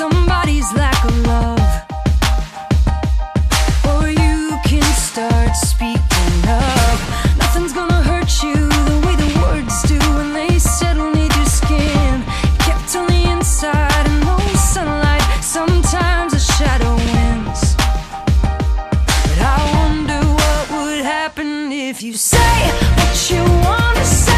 somebody's lack of love. Or you can start speaking up. Nothing's gonna hurt you the way the words do when they settle near your skin. Kept on the inside and no sunlight. Sometimes a shadow wins. But I wonder what would happen if you say what you wanna say.